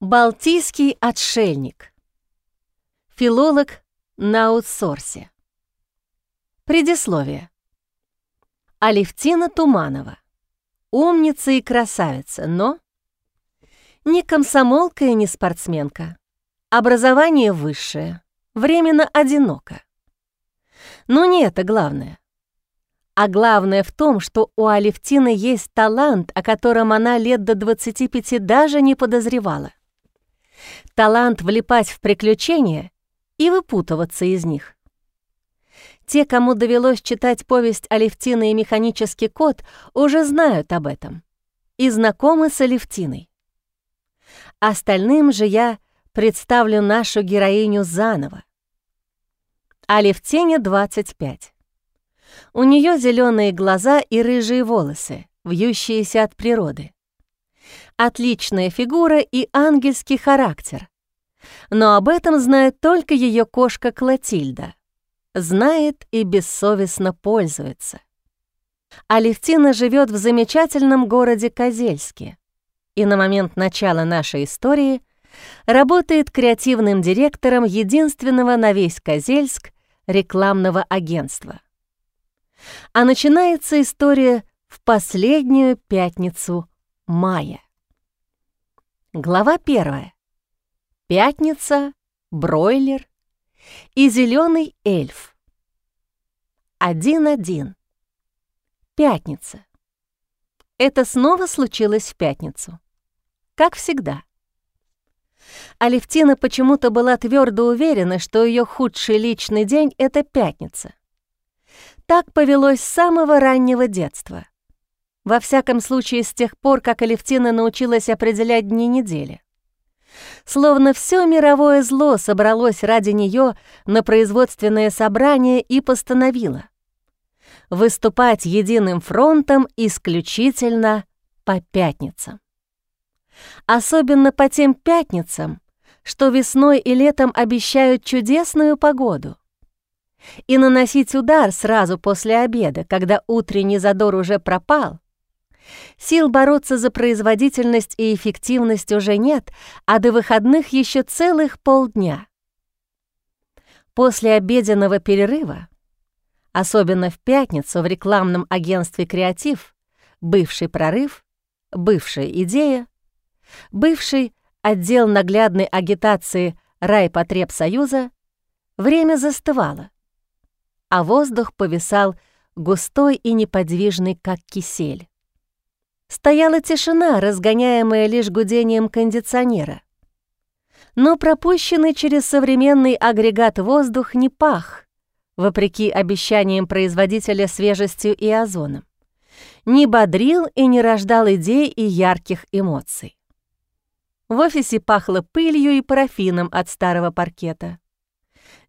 Балтийский отшельник. Филолог на аутсорсе. Предисловие. Алевтина Туманова. Умница и красавица, но... Не комсомолка и не спортсменка. Образование высшее, временно одиноко. Но не это главное. А главное в том, что у Алевтины есть талант, о котором она лет до 25 даже не подозревала. Талант влипать в приключения и выпутываться из них. Те, кому довелось читать повесть «Алевтина и механический кот», уже знают об этом и знакомы с Алевтиной. Остальным же я представлю нашу героиню заново. Алевтине 25. У нее зеленые глаза и рыжие волосы, вьющиеся от природы отличная фигура и ангельский характер. Но об этом знает только ее кошка Клотильда. Знает и бессовестно пользуется. Алевтина живет в замечательном городе Козельске и на момент начала нашей истории работает креативным директором единственного на весь Козельск рекламного агентства. А начинается история в последнюю пятницу мая. Глава первая. Пятница, бройлер и зеленый эльф. Один-один. Пятница. Это снова случилось в пятницу. Как всегда. Алевтина почему-то была твердо уверена, что ее худший личный день — это пятница. Так повелось с самого раннего детства — во всяком случае, с тех пор, как Алевтина научилась определять дни недели. Словно все мировое зло собралось ради нее на производственное собрание и постановило выступать единым фронтом исключительно по пятницам. Особенно по тем пятницам, что весной и летом обещают чудесную погоду. И наносить удар сразу после обеда, когда утренний задор уже пропал, Сил бороться за производительность и эффективность уже нет, а до выходных еще целых полдня. После обеденного перерыва, особенно в пятницу в рекламном агентстве «Креатив», бывший прорыв, бывшая идея, бывший отдел наглядной агитации Райпотребсоюза, время застывало, а воздух повисал густой и неподвижный, как кисель. Стояла тишина, разгоняемая лишь гудением кондиционера. Но пропущенный через современный агрегат воздух не пах, вопреки обещаниям производителя свежестью и озоном. Не бодрил и не рождал идей и ярких эмоций. В офисе пахло пылью и парафином от старого паркета,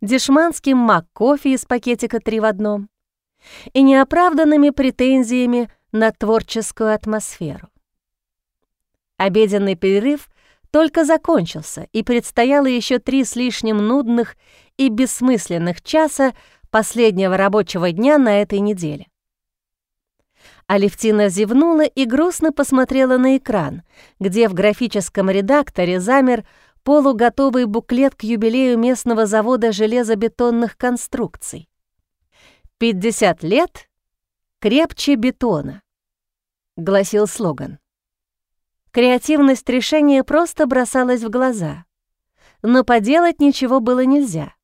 дешманским мак-кофе из пакетика три в одном и неоправданными претензиями на творческую атмосферу. Обеденный перерыв только закончился, и предстояло еще три с лишним нудных и бессмысленных часа последнего рабочего дня на этой неделе. Алевтина зевнула и грустно посмотрела на экран, где в графическом редакторе замер полуготовый буклет к юбилею местного завода железобетонных конструкций. 50 лет крепче бетона гласил слоган. Креативность решения просто бросалась в глаза, но поделать ничего было нельзя.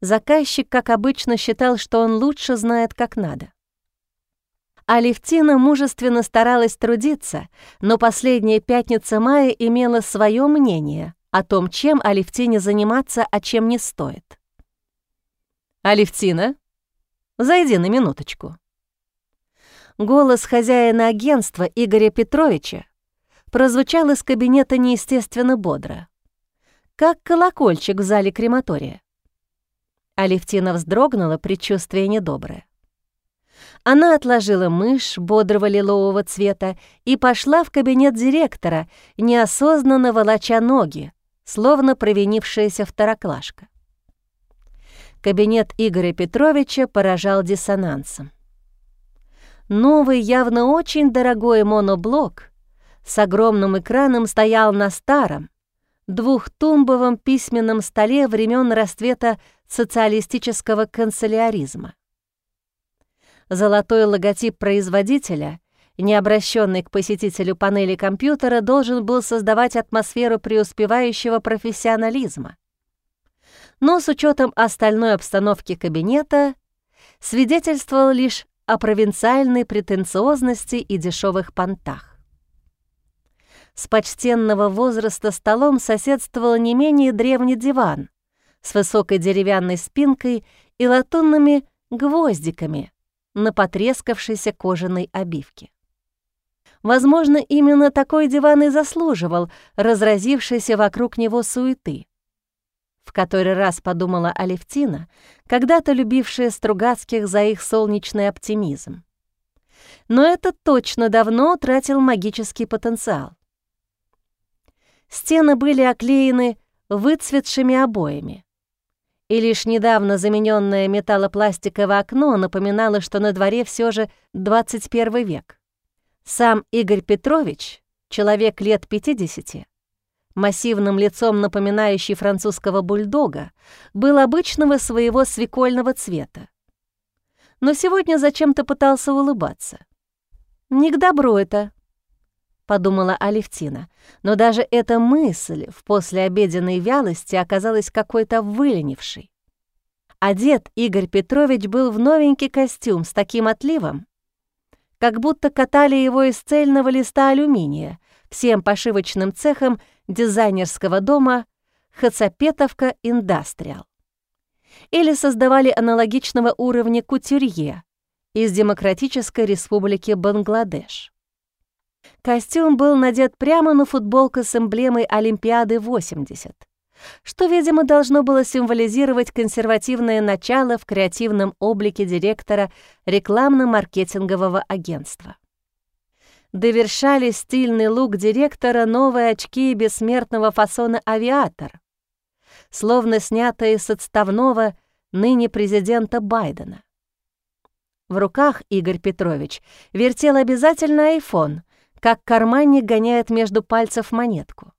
Заказчик, как обычно, считал, что он лучше знает, как надо. Алевтина мужественно старалась трудиться, но последняя пятница мая имела свое мнение о том, чем Алевтине заниматься, а чем не стоит. «Алевтина, зайди на минуточку», голос хозяина агентства Игоря Петровича прозвучал из кабинета неестественно бодро, как колокольчик в зале крематория. Алевтина вздрогнула, предчувствие недоброе. Она отложила мышь бодрого лилового цвета и пошла в кабинет директора, неосознанно волоча ноги, словно провинившаяся второклашка. Кабинет Игоря Петровича поражал диссонансом. Новый, явно очень дорогой моноблок с огромным экраном стоял на старом, двухтумбовом письменном столе времен расцвета социалистического канцеляризма. Золотой логотип производителя, не обращенный к посетителю панели компьютера, должен был создавать атмосферу преуспевающего профессионализма. Но с учетом остальной обстановки кабинета свидетельствовал лишь о провинциальной претенциозности и дешевых понтах. С почтенного возраста столом соседствовал не менее древний диван с высокой деревянной спинкой и латунными гвоздиками на потрескавшейся кожаной обивке. Возможно, именно такой диван и заслуживал разразившейся вокруг него суеты. В который раз подумала Алевтина, когда-то любившая Стругацких за их солнечный оптимизм. Но это точно давно утратил магический потенциал. Стены были оклеены выцветшими обоями. И лишь недавно замененное металлопластиковое окно напоминало, что на дворе все же 21 век. Сам Игорь Петрович, человек лет 50, массивным лицом напоминающий французского бульдога, был обычного своего свекольного цвета. Но сегодня зачем-то пытался улыбаться. «Не к добру это», — подумала Алевтина, но даже эта мысль в послеобеденной вялости оказалась какой-то выленившей. Одет Игорь Петрович был в новенький костюм с таким отливом, как будто катали его из цельного листа алюминия всем пошивочным цехом дизайнерского дома «Хацапетовка Индастриал». Или создавали аналогичного уровня кутюрье из Демократической Республики Бангладеш. Костюм был надет прямо на футболку с эмблемой Олимпиады 80, что, видимо, должно было символизировать консервативное начало в креативном облике директора рекламно-маркетингового агентства. Довершали стильный лук директора новые очки бессмертного фасона «Авиатор», словно снятые с отставного ныне президента Байдена. В руках Игорь Петрович вертел обязательно айфон — как карманник гоняет между пальцев монетку.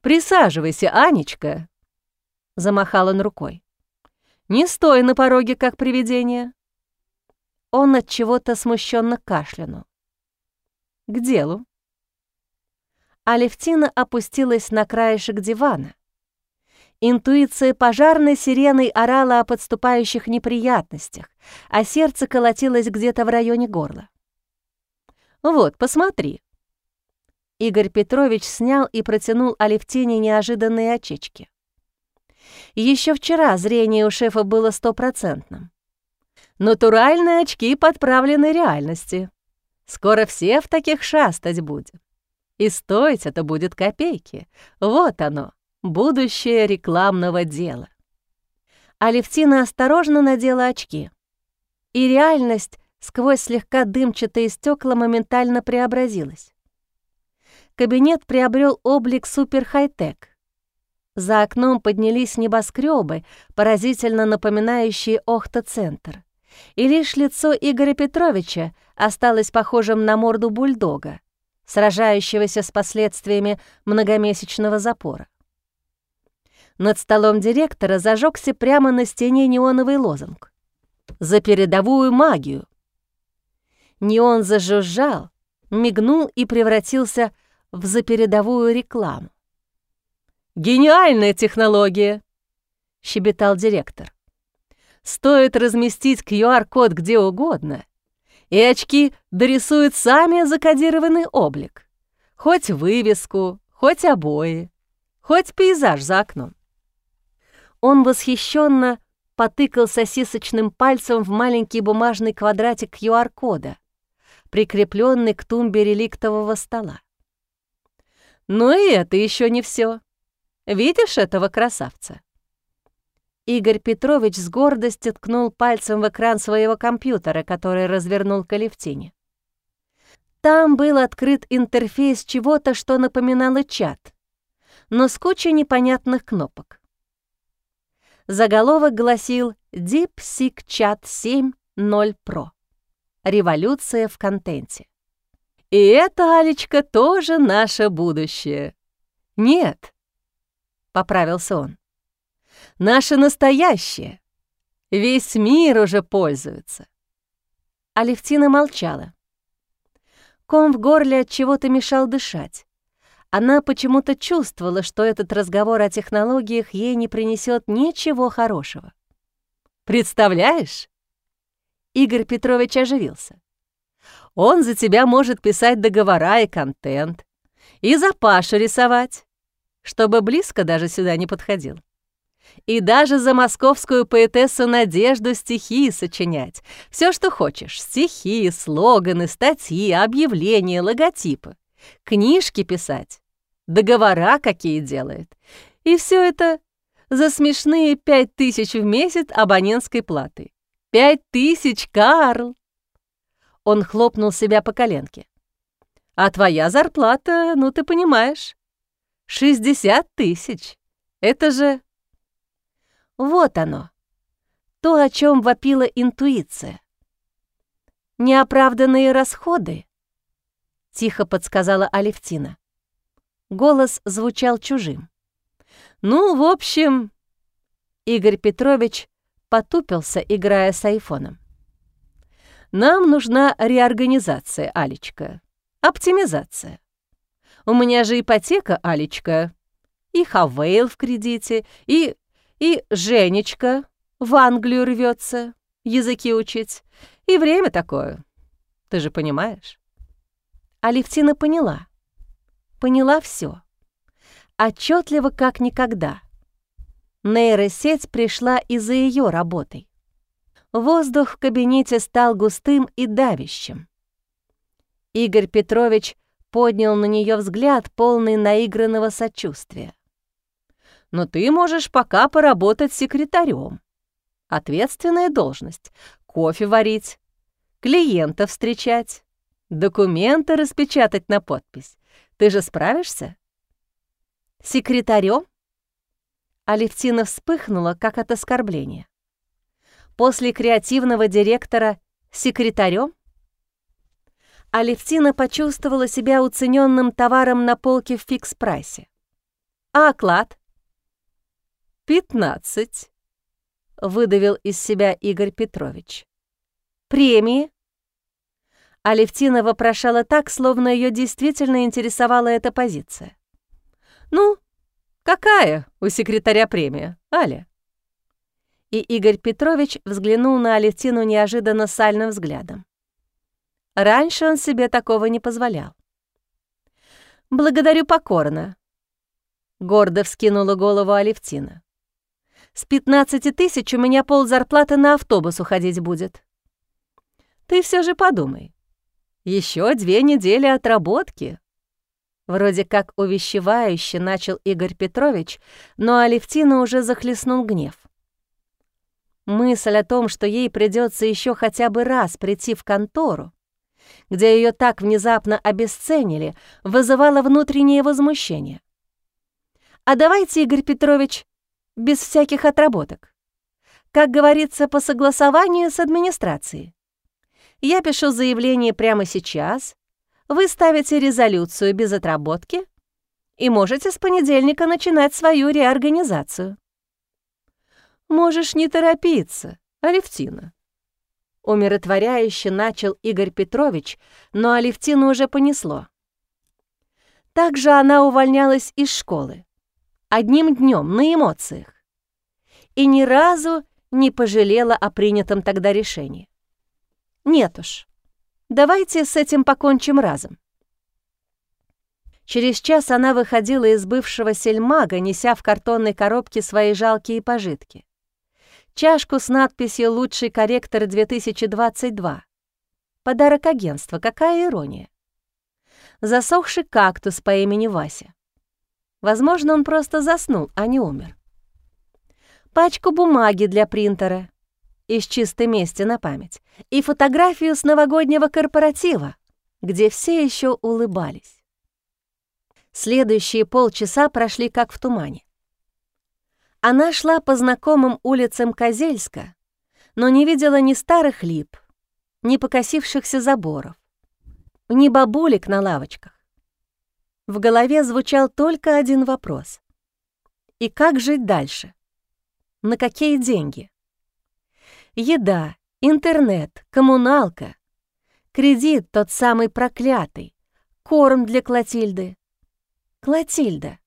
«Присаживайся, Анечка!» — замахал он рукой. «Не стой на пороге, как привидение!» Он от чего-то смущенно кашлянул. «К делу!» Алевтина опустилась на краешек дивана. Интуиция пожарной сиреной орала о подступающих неприятностях, а сердце колотилось где-то в районе горла. Вот, посмотри». Игорь Петрович снял и протянул Алевтине неожиданные очечки. Еще вчера зрение у шефа было стопроцентным. Натуральные очки подправлены реальности. Скоро все в таких шастать будем. И стоить это будет копейки. Вот оно, будущее рекламного дела. Алевтина осторожно надела очки. И реальность сквозь слегка дымчатые стекла моментально преобразилась. Кабинет приобрел облик супер-хай-тек. За окном поднялись небоскребы, поразительно напоминающие Охта-центр. И лишь лицо Игоря Петровича осталось похожим на морду бульдога, сражающегося с последствиями многомесячного запора. Над столом директора зажегся прямо на стене неоновый лозунг. «За передовую магию!» Неон зажужжал, мигнул и превратился в запередовую рекламу. «Гениальная технология!» — щебетал директор. «Стоит разместить QR-код где угодно, и очки дорисуют сами закодированный облик. Хоть вывеску, хоть обои, хоть пейзаж за окном». Он восхищенно потыкал сосисочным пальцем в маленький бумажный квадратик QR-кода, прикрепленный к тумбе реликтового стола. Ну и это еще не все. Видишь этого красавца? Игорь Петрович с гордостью ткнул пальцем в экран своего компьютера, который развернул к Алевтине. Там был открыт интерфейс чего-то, что напоминало чат, но с кучей непонятных кнопок. Заголовок гласил DeepSeek Chat 7.0 Pro. Революция в контенте. И это, Алечка, тоже наше будущее. «Нет», — поправился он. «Наше настоящее. Весь мир уже пользуется». Алевтина молчала. Ком в горле от чего-то мешал дышать. Она почему-то чувствовала, что этот разговор о технологиях ей не принесет ничего хорошего. «Представляешь?» Игорь Петрович оживился. «Он за тебя может писать договора и контент, и за Пашу рисовать, чтобы близко даже сюда не подходил. И даже за московскую поэтессу Надежду стихи сочинять. Все, что хочешь. Стихи, слоганы, статьи, объявления, логотипы. Книжки писать договора какие делает. И все это за смешные пять тысяч в месяц абонентской платы. Пять тысяч, Карл!» Он хлопнул себя по коленке. «А твоя зарплата, ну ты понимаешь, шестьдесят тысяч. Это же...» Вот оно, то, о чем вопила интуиция. «Неоправданные расходы», — тихо подсказала Алевтина. Голос звучал чужим. «Ну, в общем...» Игорь Петрович потупился, играя с айфоном. «Нам нужна реорганизация, Алечка. Оптимизация. У меня же ипотека, Алечка. И Хавейл в кредите, и... и Женечка в Англию рвется языки учить. И время такое. Ты же понимаешь?» Алевтина поняла поняла все. Отчетливо, как никогда. Нейросеть пришла и за ее работой. Воздух в кабинете стал густым и давящим. Игорь Петрович поднял на нее взгляд, полный наигранного сочувствия. «Но ты можешь пока поработать секретарем. Ответственная должность. Кофе варить, клиентов встречать, документы распечатать на подпись. Ты же справишься?» «Секретарем?» Алевтина вспыхнула, как от оскорбления. «После креативного директора секретарем?» Алевтина почувствовала себя уцененным товаром на полке в фикс-прайсе. «А оклад?» «Пятнадцать», — выдавил из себя Игорь Петрович. «Премии?» Алевтина вопрошала так, словно ее действительно интересовала эта позиция. «Ну, какая у секретаря премия, Аля?» И Игорь Петрович взглянул на Алевтину неожиданно сальным взглядом. Раньше он себе такого не позволял. «Благодарю покорно», — гордо вскинула голову Алевтина. «С 15 тысяч у меня пол зарплаты на автобус уходить будет. Ты все же подумай, еще две недели отработки. Вроде как увещевающе начал Игорь Петрович, но Алевтина уже захлестнул гнев. Мысль о том, что ей придется еще хотя бы раз прийти в контору, где ее так внезапно обесценили, вызывала внутреннее возмущение. «А давайте, Игорь Петрович, без всяких отработок. Как говорится, по согласованию с администрацией. Я пишу заявление прямо сейчас, вы ставите резолюцию без отработки и можете с понедельника начинать свою реорганизацию. Можешь не торопиться, Алевтина. Умиротворяюще начал Игорь Петрович, но Алевтину уже понесло. Также она увольнялась из школы. Одним днем на эмоциях. И ни разу не пожалела о принятом тогда решении. Нет уж. Давайте с этим покончим разом. Через час она выходила из бывшего сельмага, неся в картонной коробке свои жалкие пожитки. Чашку с надписью «Лучший корректор 2022». Подарок агентства, какая ирония. Засохший кактус по имени Вася. Возможно, он просто заснул, а не умер. Пачку бумаги для принтера, из чистой мести на память, и фотографию с новогоднего корпоратива, где все еще улыбались. Следующие полчаса прошли как в тумане. Она шла по знакомым улицам Козельска, но не видела ни старых лип, ни покосившихся заборов, ни бабулек на лавочках. В голове звучал только один вопрос. И как жить дальше? На какие деньги? Еда, интернет, коммуналка, кредит тот самый проклятый, корм для Клотильды. Клотильда.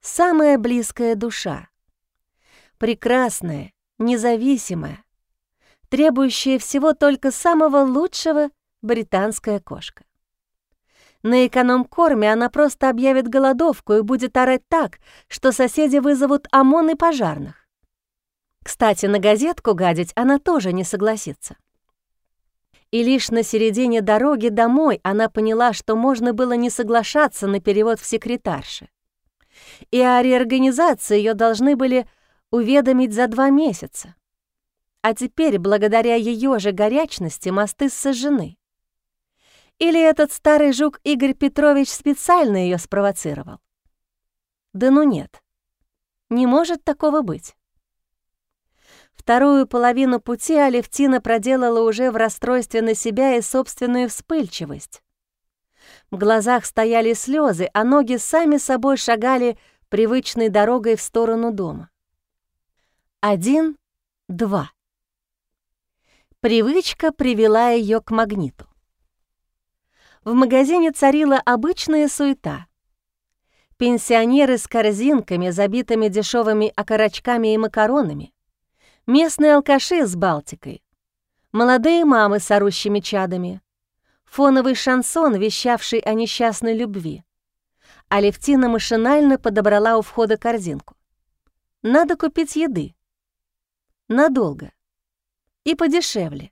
Самая близкая душа. Прекрасная, независимая, требующая всего только самого лучшего британская кошка. На эконом-корме она просто объявит голодовку и будет орать так, что соседи вызовут ОМОН и пожарных. Кстати, на газетку гадить она тоже не согласится. И лишь на середине дороги домой она поняла, что можно было не соглашаться на перевод в секретарши. И о реорганизации ее должны были уведомить за два месяца. А теперь, благодаря ее же горячности, мосты сожжены. Или этот старый жук Игорь Петрович специально ее спровоцировал? Да ну нет, не может такого быть. Вторую половину пути Алевтина проделала уже в расстройстве на себя и собственную вспыльчивость. В глазах стояли слезы, а ноги сами собой шагали привычной дорогой в сторону дома. Один, два. Привычка привела ее к магниту. В магазине царила обычная суета. Пенсионеры с корзинками, забитыми дешевыми окорочками и макаронами, местные алкаши с Балтикой, молодые мамы с орущими чадами, фоновый шансон, вещавший о несчастной любви. Алевтина машинально подобрала у входа корзинку. Надо купить еды. Надолго. И подешевле.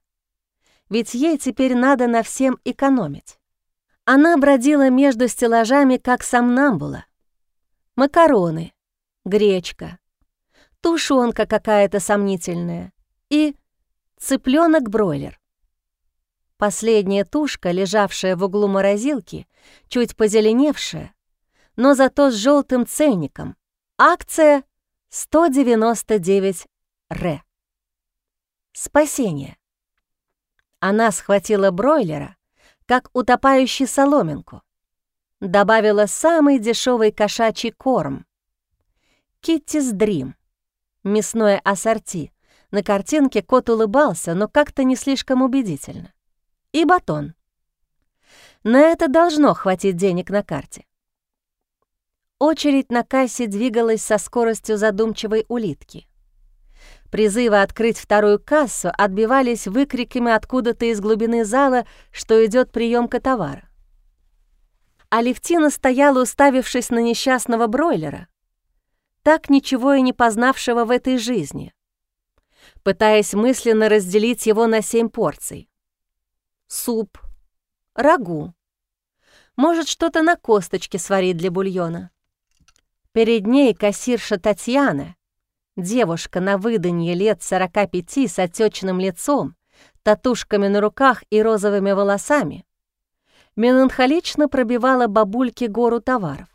Ведь ей теперь надо на всем экономить. Она бродила между стеллажами, как сомнамбула. Макароны, гречка, тушенка какая-то сомнительная и цыпленок бройлер Последняя тушка, лежавшая в углу морозилки, чуть позеленевшая, но зато с желтым ценником. Акция 199 р. Спасение. Она схватила бройлера, как утопающий соломинку. Добавила самый дешевый кошачий корм. Киттис Дрим. Мясное ассорти. На картинке кот улыбался, но как-то не слишком убедительно. И батон. На это должно хватить денег на карте. Очередь на кассе двигалась со скоростью задумчивой улитки. Призывы открыть вторую кассу отбивались выкриками откуда-то из глубины зала, что идет приемка товара. Алевтина стояла, уставившись на несчастного бройлера, так ничего и не познавшего в этой жизни, пытаясь мысленно разделить его на семь порций. Суп, рагу, может, что-то на косточке сварить для бульона. Перед ней кассирша Татьяна, Девушка на выданье лет 45 с отечным лицом, татушками на руках и розовыми волосами, меланхолично пробивала бабульке гору товаров.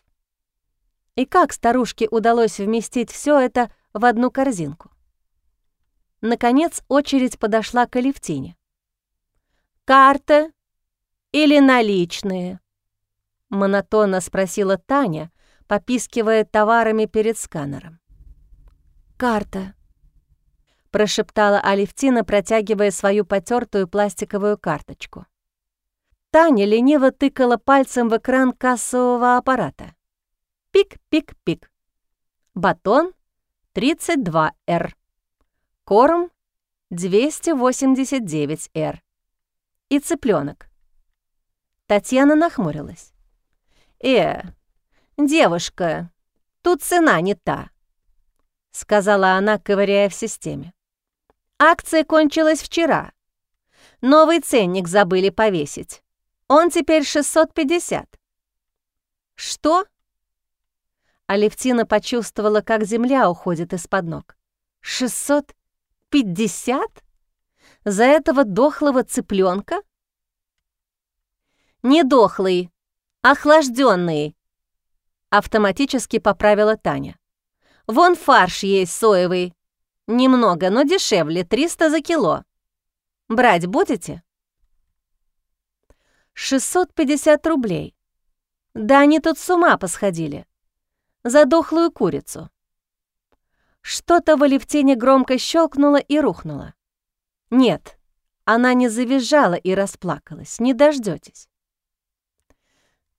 И как старушке удалось вместить все это в одну корзинку? Наконец очередь подошла к Алевтине. «Карта или наличные?» — монотонно спросила Таня, попискивая товарами перед сканером. «Карта», — прошептала Алевтина, протягивая свою потертую пластиковую карточку. Таня лениво тыкала пальцем в экран кассового аппарата. Пик-пик-пик. Батон 32Р. Корм 289Р. И цыпленок. Татьяна нахмурилась. «Э, девушка, тут цена не та. — сказала она, ковыряя в системе. «Акция кончилась вчера. Новый ценник забыли повесить. Он теперь 650». «Что?» Алевтина почувствовала, как земля уходит из-под ног. «650? За этого дохлого цыпленка? «Не дохлый, охлажденный», — автоматически поправила Таня. Вон фарш есть соевый. Немного, но дешевле, 300 за кило. Брать будете? 650 рублей. Да они тут с ума посходили. За дохлую курицу. Что-то в Алевтине громко щелкнуло и рухнуло. Нет, она не завизжала и расплакалась, не дождетесь.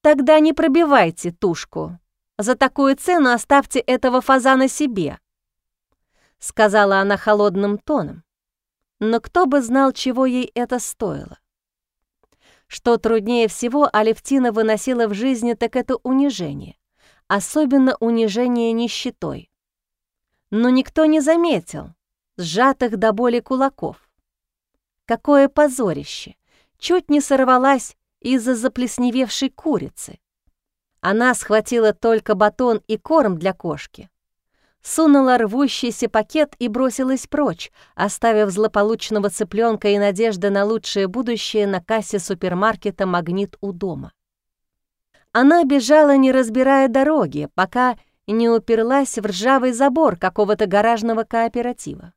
Тогда не пробивайте тушку. За такую цену оставьте этого фазана себе, сказала она холодным тоном. Но кто бы знал, чего ей это стоило. Что труднее всего Алевтина выносила в жизни, так это унижение, особенно унижение нищетой. Но никто не заметил сжатых до боли кулаков. Какое позорище! Чуть не сорвалась из-за заплесневевшей курицы. Она схватила только батон и корм для кошки, сунула рвущийся пакет и бросилась прочь, оставив злополучного цыпленка и надежды на лучшее будущее на кассе супермаркета «Магнит» у дома. Она бежала, не разбирая дороги, пока не уперлась в ржавый забор какого-то гаражного кооператива.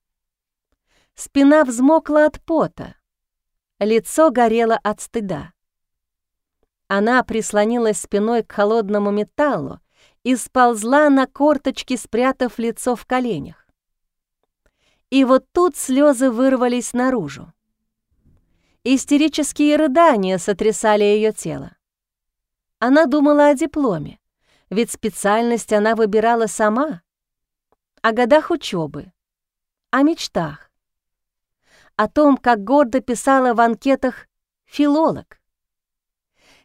Спина взмокла от пота, лицо горело от стыда. Она прислонилась спиной к холодному металлу, и сползла на корточки, спрятав лицо в коленях. И вот тут слезы вырвались наружу. Истерические рыдания сотрясали ее тело. Она думала о дипломе, ведь специальность она выбирала сама, о годах учебы, о мечтах, о том, как гордо писала в анкетах «филолог»,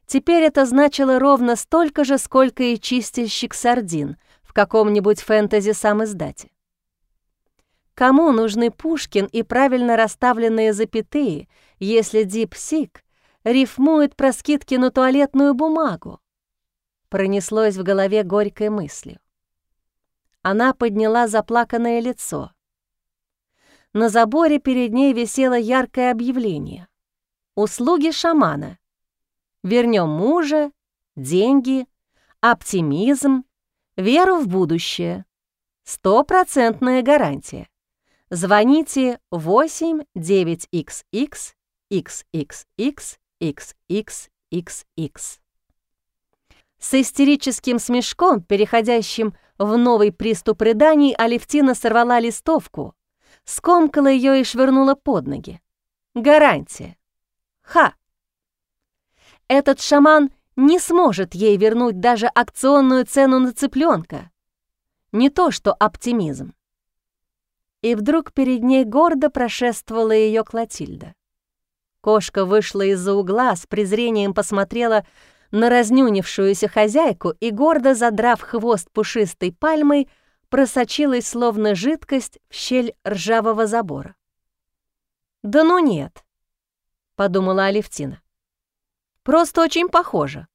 Теперь это значило ровно столько же, сколько и чистильщик сардин в каком-нибудь фэнтези-самиздате. Кому нужны Пушкин и правильно расставленные запятые, если дипсик рифмует про скидки на туалетную бумагу? Пронеслось в голове горькой мыслью. Она подняла заплаканное лицо. На заборе перед ней висело яркое объявление. «Услуги шамана. Вернем мужа, деньги, оптимизм, веру в будущее. Стопроцентная гарантия. Звоните 8 9XX XXX XXXX. С истерическим смешком, переходящим в новый приступ рыданий, Алевтина сорвала листовку, скомкала ее и швырнула под ноги. Гарантия. Ха! Этот шаман не сможет ей вернуть даже акционную цену на цыпленка. Не то что оптимизм. И вдруг перед ней гордо прошествовала ее Клотильда. Кошка вышла из-за угла, с презрением посмотрела на разнюнившуюся хозяйку и, гордо задрав хвост пушистой пальмой, просочилась, словно жидкость, в щель ржавого забора. «Да ну нет», — подумала Алевтина. Просто очень похоже.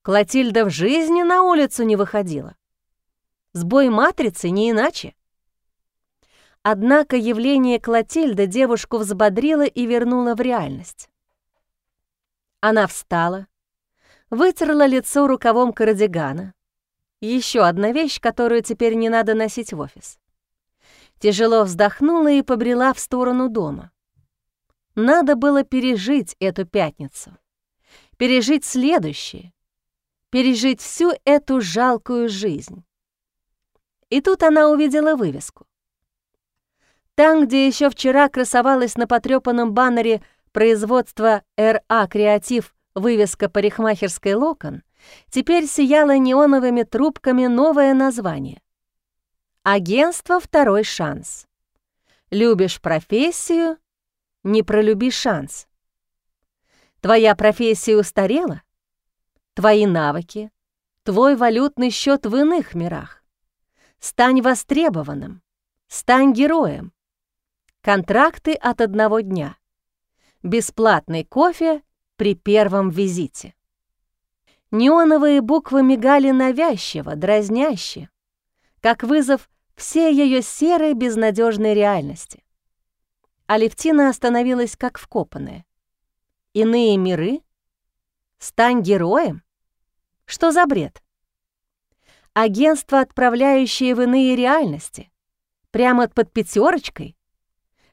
Клотильда в жизни на улицу не выходила. Сбой матрицы не иначе. Однако явление Клотильды девушку взбодрило и вернуло в реальность. Она встала, вытерла лицо рукавом кардигана. Еще одна вещь, которую теперь не надо носить в офис. Тяжело вздохнула и побрела в сторону дома. Надо было пережить эту пятницу пережить следующее, пережить всю эту жалкую жизнь. И тут она увидела вывеску. Там, где еще вчера красовалась на потрепанном баннере производства РА «Креатив» вывеска «Парикмахерской локон», теперь сияло неоновыми трубками новое название. Агентство «Второй шанс». Любишь профессию — не пролюби шанс. Твоя профессия устарела? Твои навыки, твой валютный счет в иных мирах. Стань востребованным, стань героем. Контракты от одного дня. Бесплатный кофе при первом визите. Неоновые буквы мигали навязчиво, дразняще, как вызов всей ее серой безнадежной реальности. Алевтина остановилась как вкопанная. Иные миры? Стань героем? Что за бред? Агентство, отправляющее в иные реальности? Прямо под пятерочкой?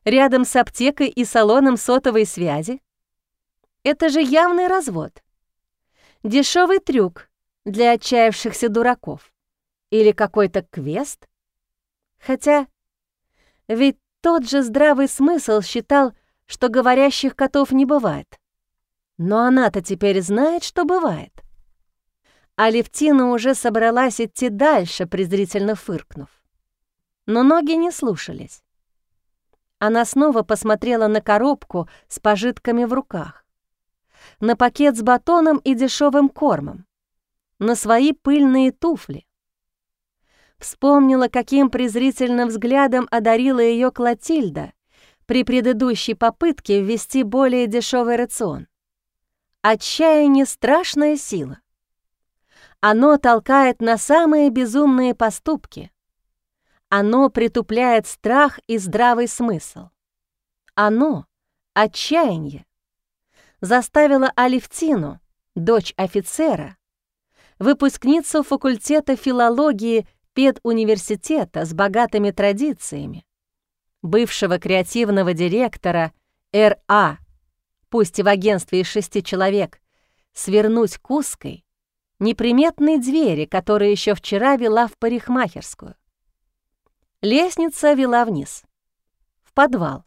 Рядом с аптекой и салоном сотовой связи? Это же явный развод. Дешевый трюк для отчаявшихся дураков? Или какой-то квест? Хотя, ведь тот же здравый смысл считал, что говорящих котов не бывает. Но она-то теперь знает, что бывает. А уже собралась идти дальше, презрительно фыркнув. Но ноги не слушались. Она снова посмотрела на коробку с пожитками в руках, на пакет с батоном и дешевым кормом, на свои пыльные туфли. Вспомнила, каким презрительным взглядом одарила ее Клотильда при предыдущей попытке ввести более дешевый рацион. Отчаяние — страшная сила. Оно толкает на самые безумные поступки — оно притупляет страх и здравый смысл. Оно, отчаяние, заставило Алевтину, дочь офицера, выпускницу факультета филологии педуниверситета с богатыми традициями, бывшего креативного директора Р.А., пусть и в агентстве из шести человек, свернуть к узкой, неприметной двери, которая еще вчера вела в парикмахерскую. Лестница вела вниз, в подвал.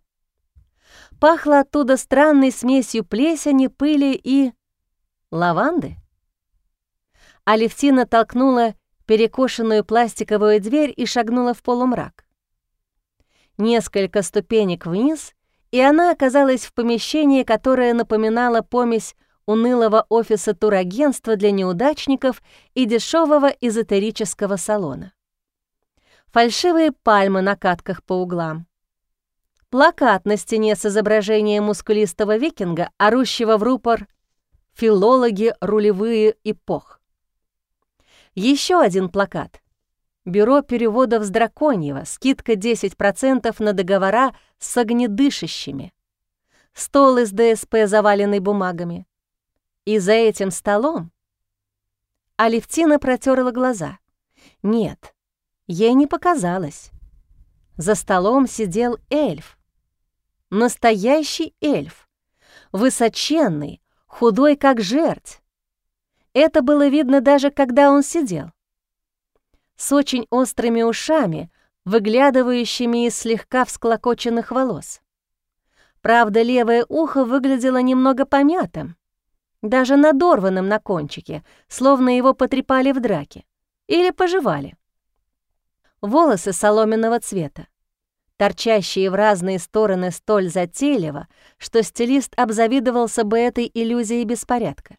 Пахло оттуда странной смесью плесени, пыли и... лаванды. Алевтина толкнула перекошенную пластиковую дверь и шагнула в полумрак. Несколько ступенек вниз, и она оказалась в помещении, которое напоминало помесь унылого офиса турагентства для неудачников и дешевого эзотерического салона фальшивые пальмы на катках по углам. Плакат на стене с изображением мускулистого викинга, орущего в рупор «Филологи рулевые эпох». Еще один плакат. Бюро переводов с Драконьего, скидка 10% на договора с огнедышащими. Стол из ДСП, заваленный бумагами. И за этим столом Алевтина протерла глаза. Нет, Ей не показалось. За столом сидел эльф. Настоящий эльф. Высоченный, худой как жерть. Это было видно даже, когда он сидел. С очень острыми ушами, выглядывающими из слегка всклокоченных волос. Правда, левое ухо выглядело немного помятым, даже надорванным на кончике, словно его потрепали в драке или пожевали волосы соломенного цвета, торчащие в разные стороны столь затейливо, что стилист обзавидовался бы этой иллюзией беспорядка.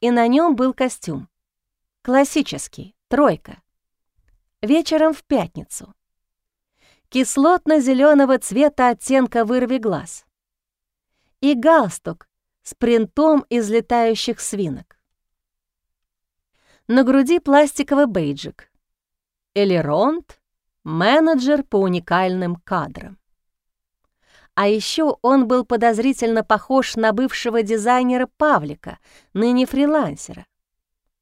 И на нем был костюм. Классический, тройка. Вечером в пятницу. кислотно зеленого цвета оттенка вырви глаз. И галстук с принтом из летающих свинок. На груди пластиковый бейджик — Элеронт — менеджер по уникальным кадрам. А еще он был подозрительно похож на бывшего дизайнера Павлика, ныне фрилансера.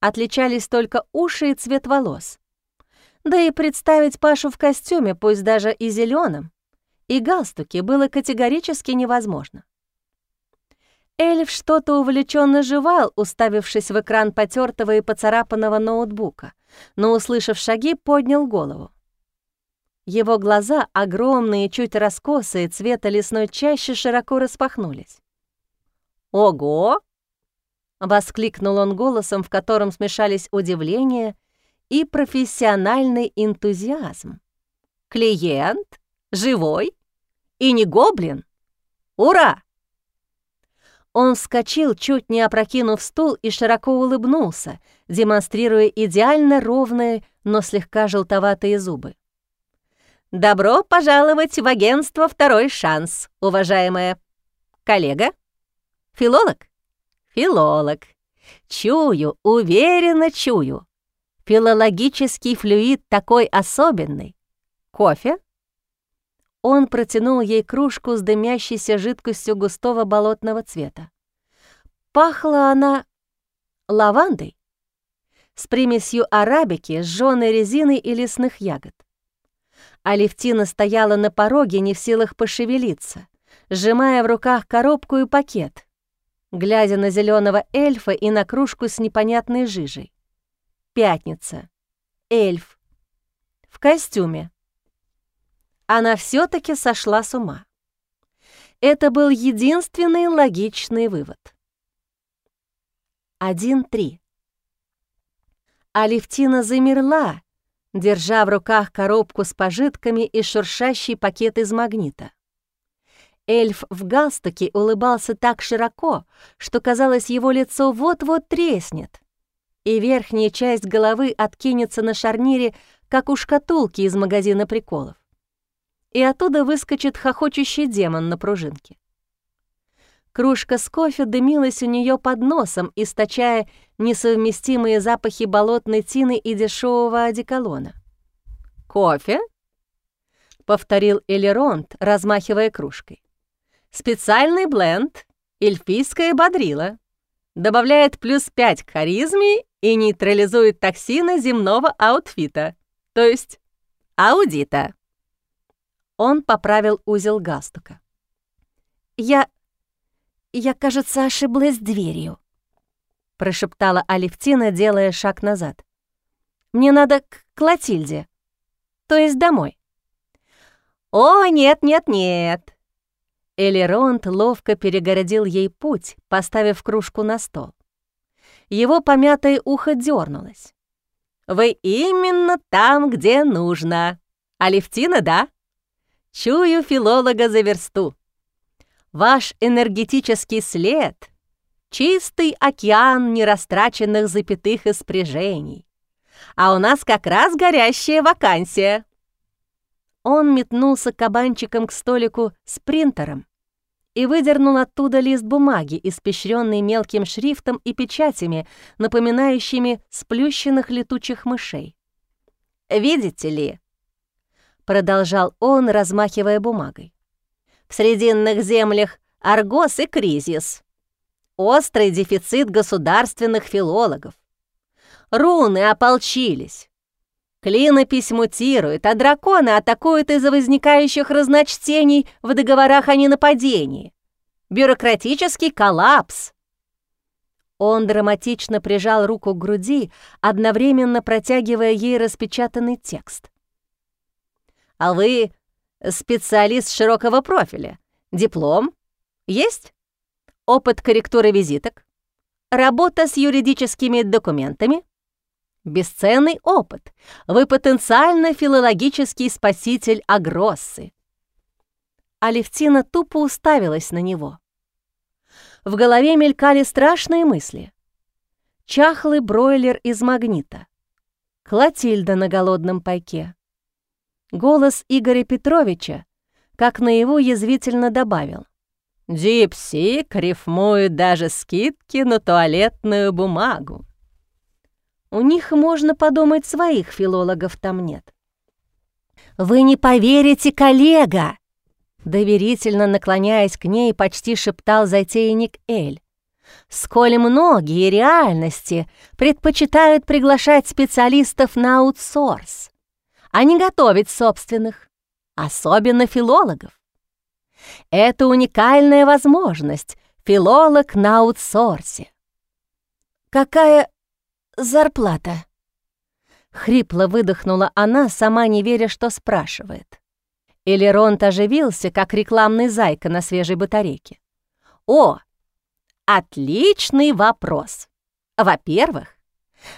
Отличались только уши и цвет волос. Да и представить Пашу в костюме, пусть даже и зеленом, и галстуке было категорически невозможно. Эльф что-то увлеченно жевал, уставившись в экран потертого и поцарапанного ноутбука — но, услышав шаги, поднял голову. Его глаза, огромные, чуть раскосые, цвета лесной чаще, широко распахнулись. «Ого!» — воскликнул он голосом, в котором смешались удивление и профессиональный энтузиазм. «Клиент? Живой? И не гоблин? Ура!» Он вскочил, чуть не опрокинув стул, и широко улыбнулся, демонстрируя идеально ровные, но слегка желтоватые зубы. «Добро пожаловать в агентство «Второй шанс», уважаемая коллега. Филолог? Филолог. Чую, уверенно чую. Филологический флюид такой особенный. Кофе? Он протянул ей кружку с дымящейся жидкостью густого болотного цвета. Пахла она лавандой с примесью арабики, сжёной резиной и лесных ягод. Алевтина стояла на пороге, не в силах пошевелиться, сжимая в руках коробку и пакет, глядя на зеленого эльфа и на кружку с непонятной жижей. Пятница. Эльф. В костюме. Она все таки сошла с ума. Это был единственный логичный вывод. 1-3. Алевтина замерла, держа в руках коробку с пожитками и шуршащий пакет из магнита. Эльф в галстуке улыбался так широко, что казалось, его лицо вот-вот треснет, и верхняя часть головы откинется на шарнире, как у шкатулки из магазина приколов. И оттуда выскочит хохочущий демон на пружинке. Кружка с кофе дымилась у нее под носом, источая несовместимые запахи болотной тины и дешевого одеколона. «Кофе?» — повторил Элеронт, размахивая кружкой. «Специальный бленд, эльфийское бодрило. Добавляет плюс пять к харизме и нейтрализует токсины земного аутфита, то есть аудита». Он поправил узел галстука. «Я «Я, кажется, ошиблась дверью», — прошептала Алевтина, делая шаг назад. «Мне надо к Клотильде, то есть домой». «О, нет-нет-нет!» Элеронт ловко перегородил ей путь, поставив кружку на стол. Его помятое ухо дернулось. «Вы именно там, где нужно. Алевтина, да? Чую филолога за версту. Ваш энергетический след — чистый океан нерастраченных запятых и спряжений. А у нас как раз горящая вакансия. Он метнулся кабанчиком к столику с принтером и выдернул оттуда лист бумаги, испещренный мелким шрифтом и печатями, напоминающими сплющенных летучих мышей. «Видите ли?» — продолжал он, размахивая бумагой в Срединных землях аргос и кризис. Острый дефицит государственных филологов. Руны ополчились. Клинопись мутирует, а драконы атакуют из-за возникающих разночтений в договорах о ненападении. Бюрократический коллапс. Он драматично прижал руку к груди, одновременно протягивая ей распечатанный текст. «А вы Специалист широкого профиля. Диплом? Есть? Опыт корректуры визиток? Работа с юридическими документами? Бесценный опыт. Вы потенциально филологический спаситель Агроссы. Алевтина тупо уставилась на него. В голове мелькали страшные мысли. Чахлый бройлер из магнита. Клотильда на голодном пайке. Голос Игоря Петровича, как на его язвительно добавил. «Дипсик рифмует даже скидки на туалетную бумагу». У них, можно подумать, своих филологов там нет. «Вы не поверите, коллега!» Доверительно наклоняясь к ней, почти шептал затейник Эль. «Сколь многие реальности предпочитают приглашать специалистов на аутсорс а не готовить собственных, особенно филологов. Это уникальная возможность — филолог на аутсорсе. «Какая зарплата?» Хрипло выдохнула она, сама не веря, что спрашивает. Элеронт оживился, как рекламный зайка на свежей батарейке. «О, отличный вопрос! Во-первых,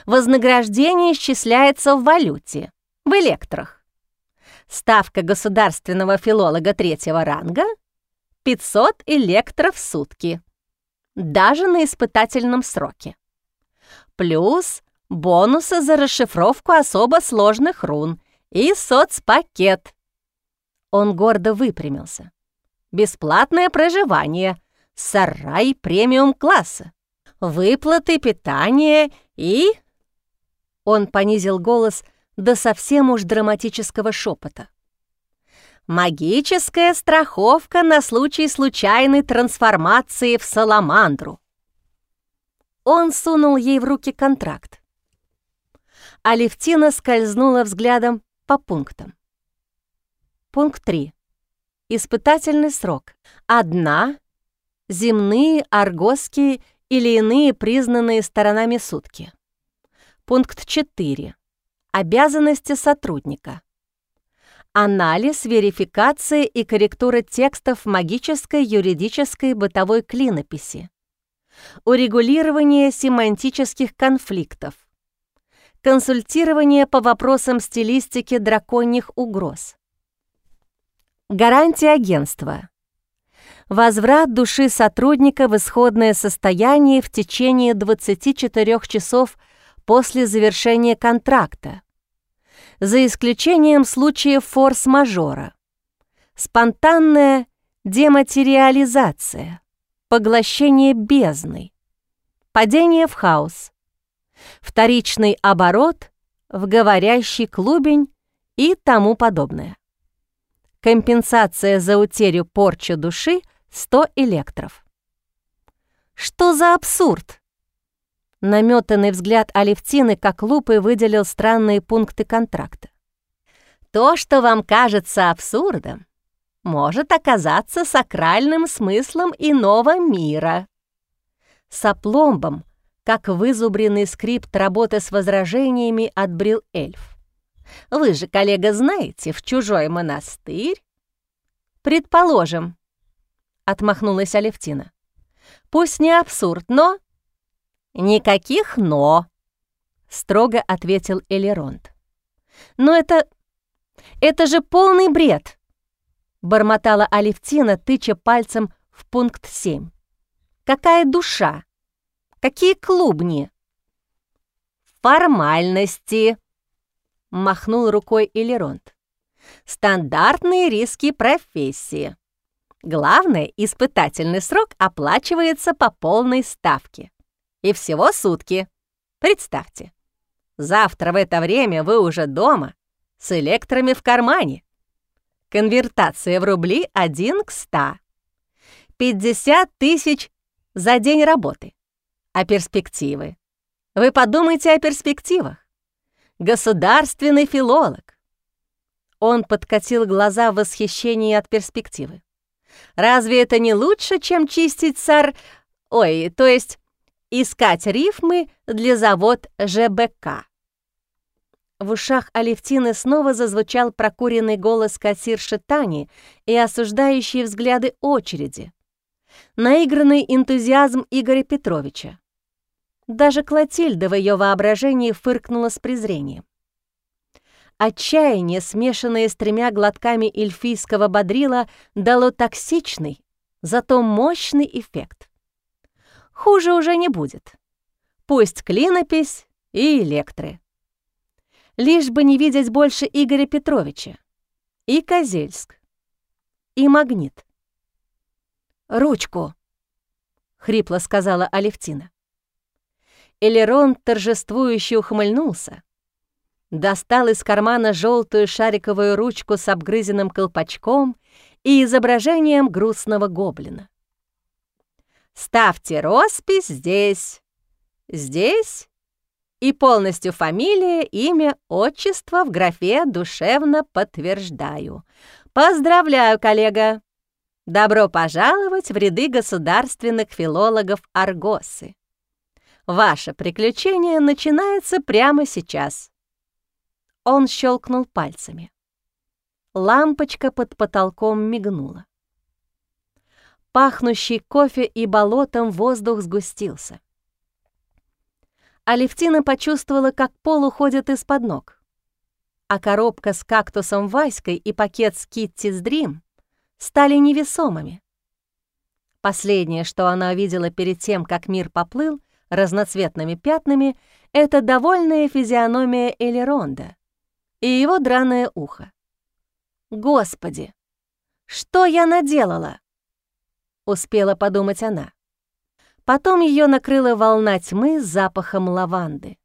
вознаграждение исчисляется в валюте, в электрах. Ставка государственного филолога третьего ранга — 500 электров в сутки, даже на испытательном сроке. Плюс бонусы за расшифровку особо сложных рун и соцпакет. Он гордо выпрямился. Бесплатное проживание, сарай премиум-класса, выплаты питания и... Он понизил голос — до совсем уж драматического шепота. Магическая страховка на случай случайной трансформации в саламандру. Он сунул ей в руки контракт. Алевтина скользнула взглядом по пунктам. Пункт 3. Испытательный срок. Одна. Земные, аргосские или иные признанные сторонами сутки. Пункт 4. Обязанности сотрудника. Анализ, верификация и корректура текстов магической, юридической, бытовой клинописи. Урегулирование семантических конфликтов. Консультирование по вопросам стилистики драконьих угроз. Гарантия агентства. Возврат души сотрудника в исходное состояние в течение 24 часов после завершения контракта за исключением случаев форс-мажора. Спонтанная дематериализация, поглощение бездны, падение в хаос, вторичный оборот в говорящий клубень и тому подобное. Компенсация за утерю порчу души 100 электров. Что за абсурд? Наметанный взгляд Алевтины как лупой выделил странные пункты контракта. То, что вам кажется абсурдом, может оказаться сакральным смыслом иного мира. С опломбом, как вызубренный скрипт работы с возражениями, отбрил эльф. Вы же, коллега, знаете, в чужой монастырь? Предположим, — отмахнулась Алевтина. Пусть не абсурд, но «Никаких «но», — строго ответил Элеронт. «Но это... это же полный бред!» — бормотала Алевтина, тыча пальцем в пункт 7. «Какая душа? Какие клубни?» «Формальности!» — махнул рукой Элеронт. «Стандартные риски профессии. Главное, испытательный срок оплачивается по полной ставке. И всего сутки. Представьте, завтра в это время вы уже дома, с электрами в кармане. Конвертация в рубли 1 к 100. 50 тысяч за день работы. А перспективы? Вы подумайте о перспективах. Государственный филолог. Он подкатил глаза в восхищении от перспективы. Разве это не лучше, чем чистить сар... Ой, то есть искать рифмы для завод ЖБК. В ушах Алевтины снова зазвучал прокуренный голос кассирши Тани и осуждающие взгляды очереди. Наигранный энтузиазм Игоря Петровича. Даже Клотильда в ее воображении фыркнула с презрением. Отчаяние, смешанное с тремя глотками эльфийского бодрила, дало токсичный, зато мощный эффект. Хуже уже не будет. Пусть клинопись и электры. Лишь бы не видеть больше Игоря Петровича. И Козельск. И магнит. «Ручку», — хрипло сказала Алевтина. Элерон торжествующе ухмыльнулся, достал из кармана желтую шариковую ручку с обгрызенным колпачком и изображением грустного гоблина. Ставьте роспись здесь, здесь и полностью фамилия, имя, отчество в графе «Душевно подтверждаю». Поздравляю, коллега! Добро пожаловать в ряды государственных филологов Аргосы. Ваше приключение начинается прямо сейчас. Он щелкнул пальцами. Лампочка под потолком мигнула пахнущий кофе и болотом воздух сгустился. Алевтина почувствовала, как пол уходит из-под ног, а коробка с кактусом Васькой и пакет с Китти Дрим стали невесомыми. Последнее, что она увидела перед тем, как мир поплыл разноцветными пятнами, это довольная физиономия Элеронда и его драное ухо. «Господи, что я наделала?» успела подумать она. Потом ее накрыла волна тьмы с запахом лаванды.